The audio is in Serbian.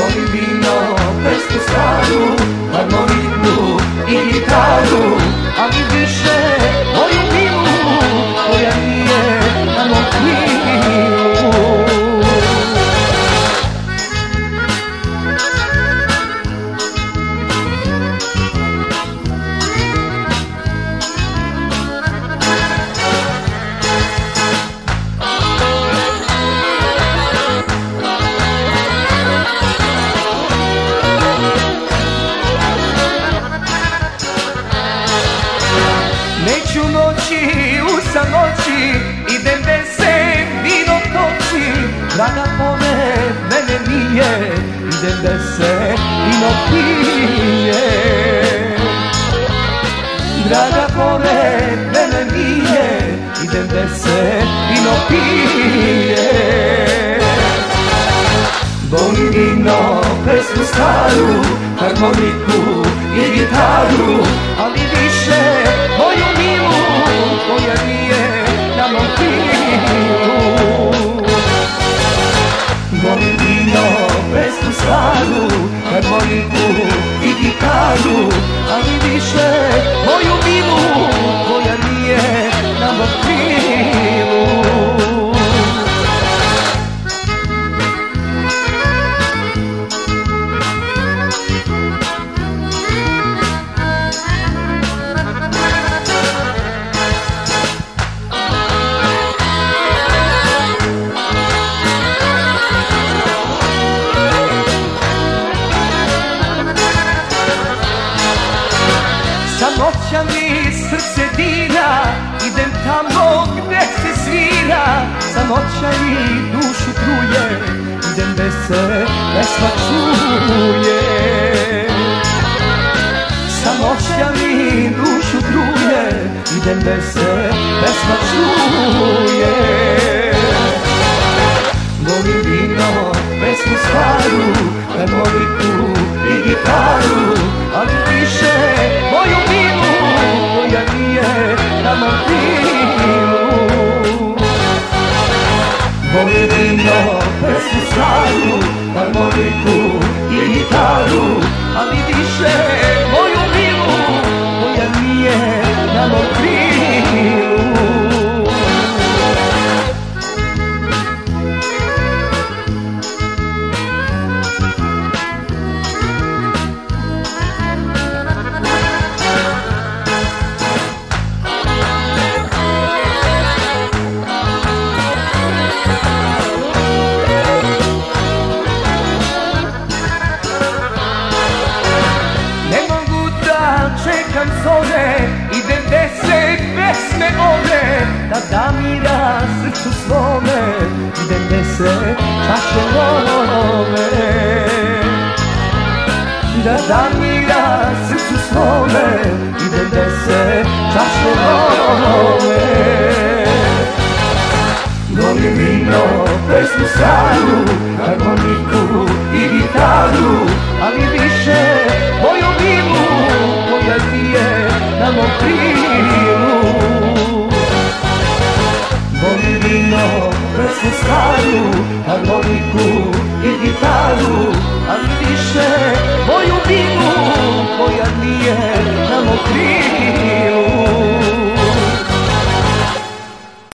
Volim vino, pesmu staru, harmoniku i gitaru noći u samoći Idem gde se vino toči Draga pored mene nije Idem gde se vino pije Draga pored mene nije Idem gde se vino pije Volim vino, pesmu staru, harmoniku i gitaru Ali Volim vino, pesmu staru, harmoniku i gitaru Ali više Samoća mi srce dira Idem tamo gde se svira. Samoća mi dušu truje Idem gde se pesma čuje. Samoća mi dušu truje Idem gde se pesma čuje. Volim vino, pesmu staru Harmoniku i Volim vino, pesmu staru Harmoniku i gitaru Ali više moju čekam zore Idem gde se pesme ove Da da mira srcu svome. Idem gde se čaše love Da da mira srcu svome Idem gde se čaše love Volim vino, pesmu staru, staru, harmoniku i gitaru Ali više